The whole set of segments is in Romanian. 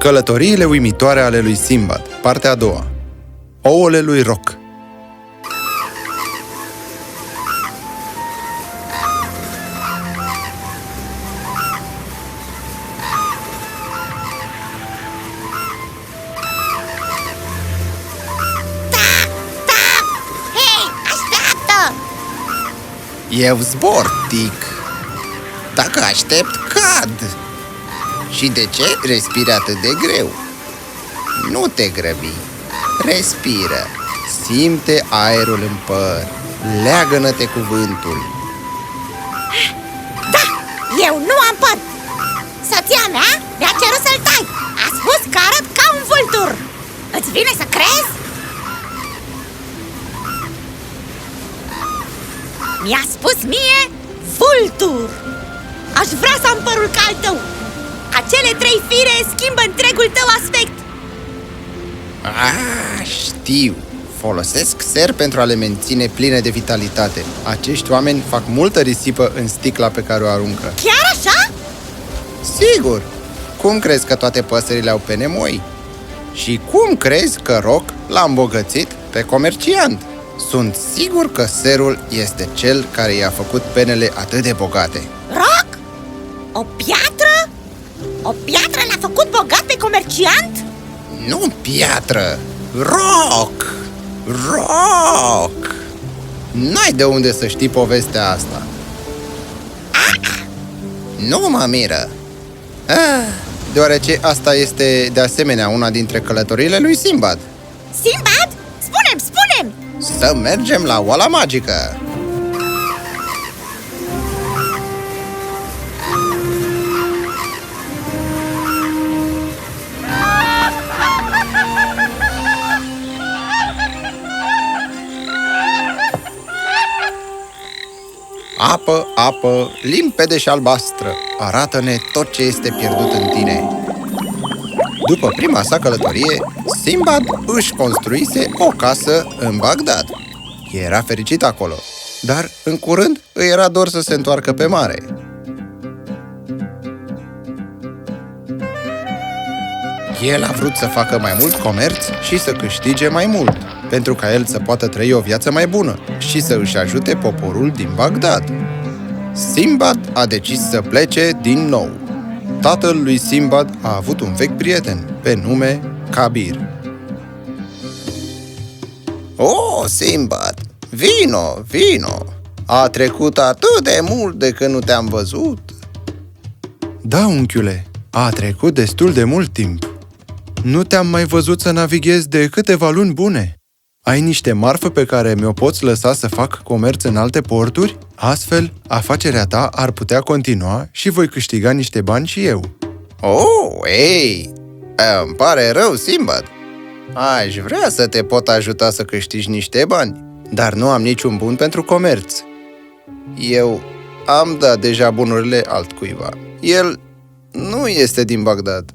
Călătoriile uimitoare ale lui Simbad, partea a doua. Ouăle lui Roc. Hei, așteaptă! Eu zbor, Tic. Dacă aștept, cad. Și de ce respiri atât de greu? Nu te grăbi. Respiră. Simte aerul în păr. Leagănă-te cu vântul. Da, eu nu am păr! Soția mea mi-a cerut să-l tai! A spus că arăt ca un vultur! Îți vine să crezi? Mi-a spus mie vultur! Aș vrea să am părul ca al tău! Acele trei fire schimbă întregul tău aspect! Ah, știu. Folosesc ser pentru a le menține pline de vitalitate. Acești oameni fac multă risipă în sticla pe care o aruncă. Chiar așa? Sigur! Cum crezi că toate păsările au pene moi? Și cum crezi că Roc l-a îmbogățit pe comerciant? Sunt sigur că serul este cel care i-a făcut penele atât de bogate. Roc? O piatră? O piatră l-a făcut bogat pe comerciant? Nu piatră! Roc! Roc! N-ai de unde să știi povestea asta. Nu mă miră. Ah, deoarece asta este de asemenea una dintre călătoriile lui Simbad. Simbad? Spunem, spunem! Să mergem la oala magică! Apă, apă, limpede și albastră, arată-ne tot ce este pierdut în tine. După prima sa călătorie, Simbad își construise o casă în Bagdad. Era fericit acolo, dar în curând îi era dor să se întoarcă pe mare. El a vrut să facă mai mult comerț și să câștige mai mult, pentru ca el să poată trăi o viață mai bună și să își ajute poporul din Bagdad. Simbad a decis să plece din nou. Tatăl lui Simbad a avut un vechi prieten, pe nume Kabir. O, Simbad, vino, vino! A trecut atât de mult de când nu te-am văzut. Da, unchiule, a trecut destul de mult timp. Nu te-am mai văzut să navighezi de câteva luni bune. Ai niște marfă pe care mi-o poți lăsa să fac comerț în alte porturi? Astfel, afacerea ta ar putea continua și voi câștiga niște bani și eu. Oh, ei, îmi pare rău, Simbad. Aș vrea să te pot ajuta să câștigi niște bani, dar nu am niciun bun pentru comerț. Eu am dat deja bunurile altcuiva. El nu este din Bagdad.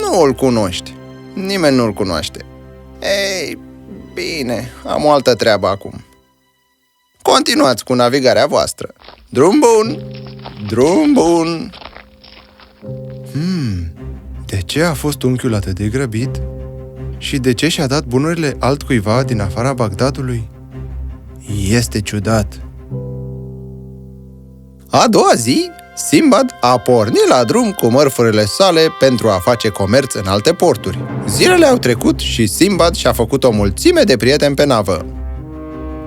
Nu îl cunoști. Nimeni nu-l cunoaște. Ei, bine, am o altă treabă acum. Continuați cu navigarea voastră. Drum bun! Drum bun! De ce a fost unchiul atât de grăbit? Și de ce și-a dat bunurile altcuiva din afara Bagdadului? Este ciudat. A doua zi, Simbad a pornit la drum cu mărfurile sale pentru a face comerț în alte porturi. Zilele au trecut și Simbad și-a făcut o mulțime de prieteni pe navă.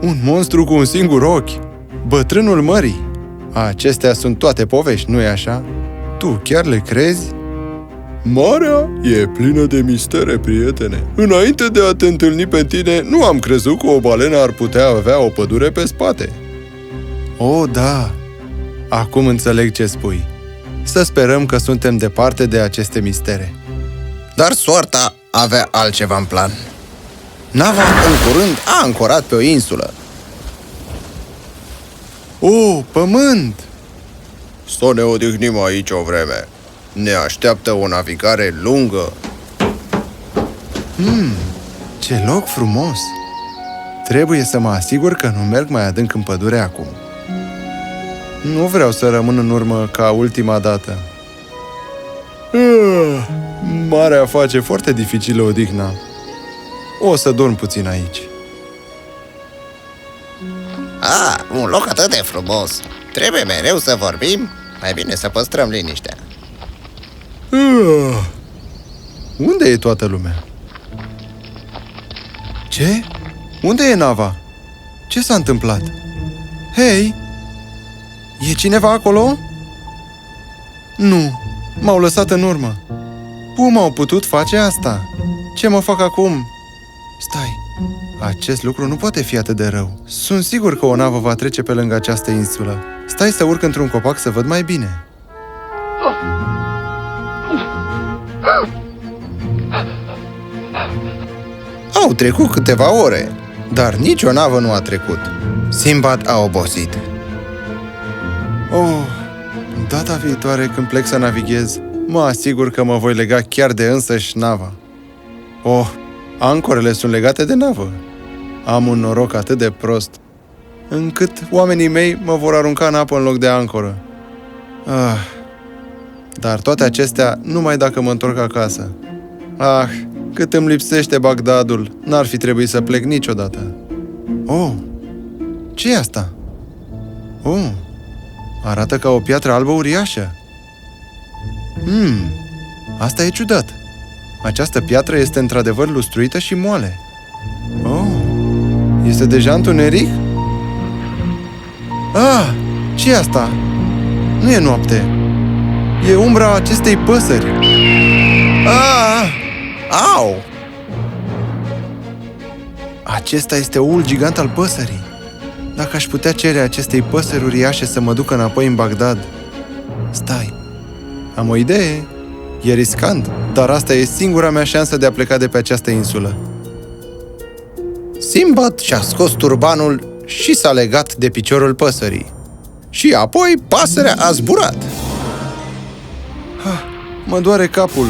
Un monstru cu un singur ochi. Bătrânul mării. Acestea sunt toate povești, nu-i așa? Tu chiar le crezi? Marea e plină de mistere, prietene. Înainte de a te întâlni pe tine, nu am crezut că o balenă ar putea avea o pădure pe spate. O, da! Acum înțeleg ce spui. Să sperăm că suntem departe de aceste mistere. Dar soarta avea altceva în plan. Nava, în curând, a ancorat pe o insulă. O, pământ! Să ne odihnim aici o vreme. Ne așteaptă o navigare lungă. Ce loc frumos! Trebuie să mă asigur că nu merg mai adânc în pădure acum. Nu vreau să rămân în urmă ca ultima dată. Ah, Marea face foarte dificilă odihna. O să dorm puțin aici. Ah, un loc atât de frumos. Trebuie mereu să vorbim. Mai bine să păstrăm liniștea. Ah, Unde e toată lumea? Ce? Unde e nava? Ce s-a întâmplat? Hei! E cineva acolo? Nu, m-au lăsat în urmă. Cum au putut face asta? Ce mă fac acum? Stai, acest lucru nu poate fi atât de rău. Sunt sigur că o navă va trece pe lângă această insulă. Stai să urc într-un copac să văd mai bine. Au trecut câteva ore, dar nicio navă nu a trecut. Simbad a obosit. Oh, data viitoare când plec să navighez, mă asigur că mă voi lega chiar de însăși nava. Oh, ancorele sunt legate de navă. Am un noroc atât de prost, încât oamenii mei mă vor arunca în apă în loc de ancoră. Ah, dar toate acestea numai dacă mă întorc acasă. Ah, cât îmi lipsește Bagdadul, n-ar fi trebuit să plec niciodată. Oh, ce e asta? Oh, Arată ca o piatră albă uriașă. Hmm, asta e ciudat. Această piatră este într-adevăr lustruită și moale. Oh, este deja întuneric? Ah, ce e asta? Nu e noapte. E umbra acestei păsări. Ah! Au! Acesta este oul gigant al păsării. Dacă aș putea cere acestei păsări uriașe să mă ducă înapoi în Bagdad. Stai, am o idee. E riscant, dar asta e singura mea șansă de a pleca de pe această insulă. Simbad și-a scos turbanul și s-a legat de piciorul păsării. Și apoi pasărea a zburat. Ha, mă doare capul.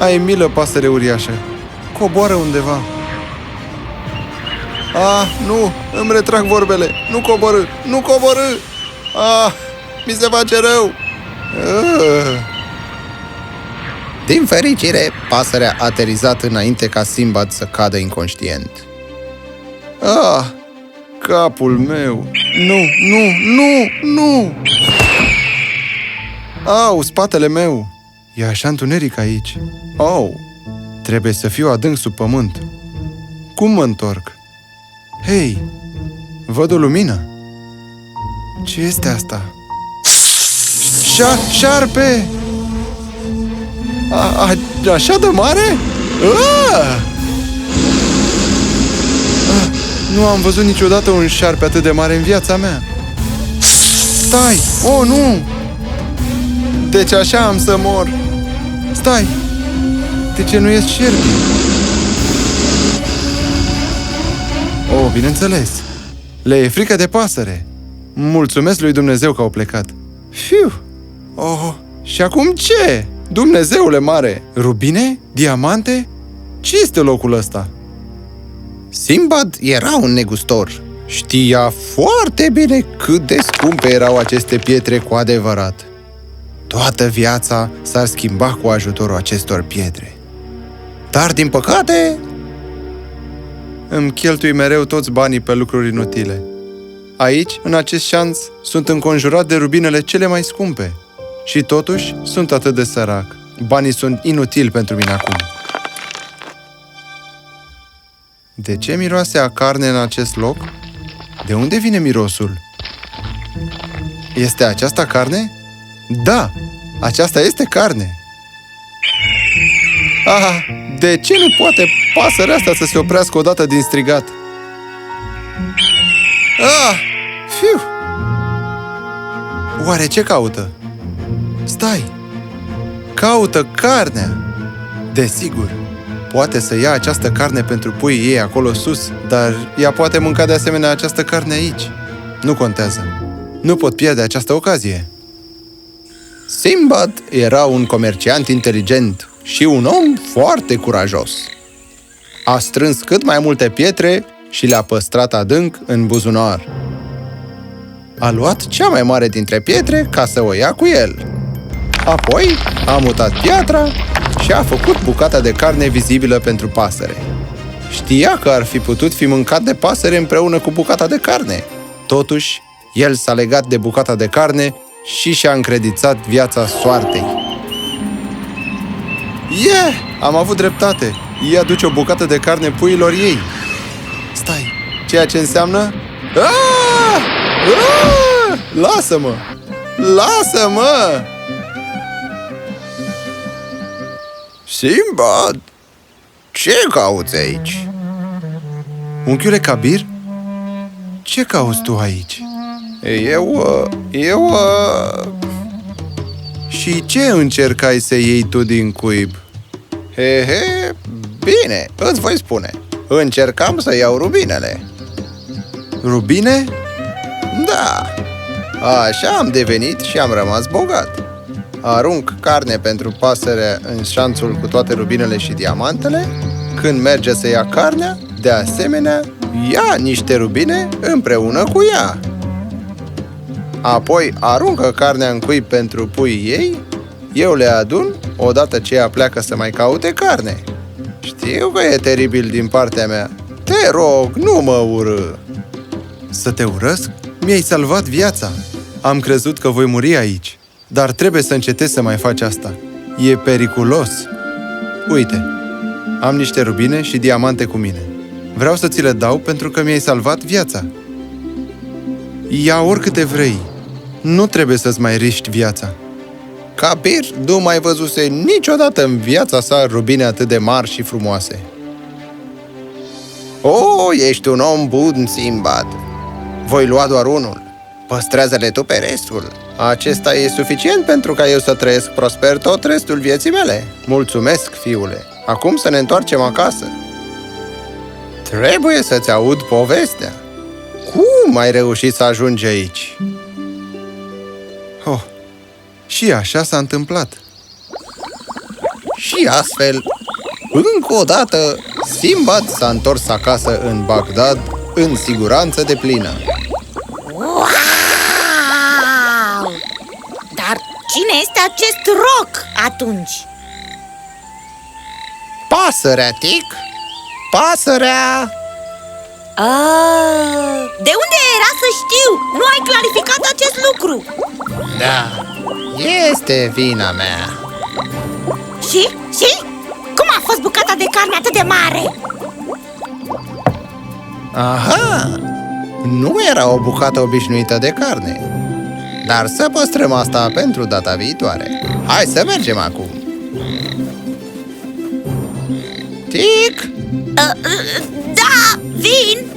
Ai milă, pasăre uriașă. Coboară undeva. Ah, nu! Îmi retrag vorbele! Nu coborâ! Nu coborâ! Ah, mi se face rău! Ah. Din fericire, pasărea a aterizat înainte ca Simbad să cadă inconștient. Ah, capul meu! Nu, nu, nu, nu! Au, spatele meu! E așa întuneric aici. Oh, trebuie să fiu adânc sub pământ. Cum mă întorc? Hei, văd o lumină. Ce este asta? Șa- șarpe! A, a, așa de mare? Ah! Nu am văzut niciodată un șarpe atât de mare în viața mea. Stai! Oh, nu! Deci așa am să mor. Stai! De ce nu ești șerpi? Bineînțeles. Le e frică de pasăre. Mulțumesc lui Dumnezeu că au plecat. Fiu! Oh, și acum ce? Dumnezeule mare! Rubine? Diamante? Ce este locul ăsta? Simbad era un negustor. Știa foarte bine cât de scumpe erau aceste pietre cu adevărat. Toată viața s-ar schimba cu ajutorul acestor pietre. Dar, din păcate, Îmi cheltui mereu toți banii pe lucruri inutile. Aici, în acest șanț, sunt înconjurat de rubinele cele mai scumpe. Și totuși, sunt atât de sărac. Banii sunt inutili pentru mine acum. De ce miroase a carne în acest loc? De unde vine mirosul? Este aceasta carne? Da, aceasta este carne. Ah, de ce nu poate pasărea asta să se oprească odată din strigat? Ah, fiu! Oare ce caută? Stai! Caută carnea! Desigur, poate să ia această carne pentru puii ei acolo sus, dar ea poate mânca de asemenea această carne aici. Nu contează. Nu pot pierde această ocazie. Simbad era un comerciant inteligent și un om foarte curajos. A strâns cât mai multe pietre și le-a păstrat adânc în buzunar. A luat cea mai mare dintre pietre ca să o ia cu el. Apoi a mutat piatra și a făcut bucata de carne vizibilă pentru pasăre. Știa că ar fi putut fi mâncat de pasăre împreună cu bucata de carne. Totuși, el s-a legat de bucata de carne și și-a încredițat viața soartei. Yeah! Am avut dreptate. Ea aduce o bucată de carne puiilor ei. Stai, ceea ce înseamnă... Ah! Ah! Lasă-mă! Lasă-mă! Simbad, ce cauți aici? Unchiule Kabir? Ce cauți tu aici? Eu, uh, eu, uh, Și ce încercai să iei tu din cuib? he, he, bine, îți voi spune. Încercam să iau rubinele. Rubine? Da, așa am devenit și am rămas bogat. Arunc carne pentru pasăre în șanțul cu toate rubinele și diamantele. Când merge să ia carnea, de asemenea, ia niște rubine împreună cu ea. Apoi aruncă carnea în cuib pentru puii ei, eu le adun odată ce ea pleacă să mai caute carne. Știu că e teribil din partea mea. Te rog, nu mă urâ. Să te urăsc? Mi-ai salvat viața. Am crezut că voi muri aici. Dar trebuie să încetezi să mai faci asta. E periculos. Uite, am niște rubine și diamante cu mine. Vreau să ți le dau pentru că mi-ai salvat viața. Ia oricâte vrei. Nu trebuie să-ți mai riști viața. Capir nu mai văzuse niciodată în viața sa rubine atât de mari și frumoase. O, ești un om bun, Simbad. Voi lua doar unul. Păstrează-le tu pe restul. Acesta e suficient pentru ca eu să trăiesc prosper tot restul vieții mele. Mulțumesc, fiule. Acum să ne întoarcem acasă. Trebuie să-ți aud povestea. Cum ai reușit să ajungi aici? Oh, și așa s-a întâmplat. Și astfel, încă o dată, Simbad s-a întors acasă în Bagdad în siguranță de plină. Wow! Dar cine este acest roc atunci? Pasărea, Tic! Pasărea! Ah, de unde era să știu? Nu ai clarificat acest lucru Da, este vina mea. Și? Și? Cum a fost bucata de carne atât de mare? Aha! Nu era o bucată obișnuită de carne. Dar să păstrăm asta pentru data viitoare. Hai să mergem acum. Tic! Uh, uh, da, Wien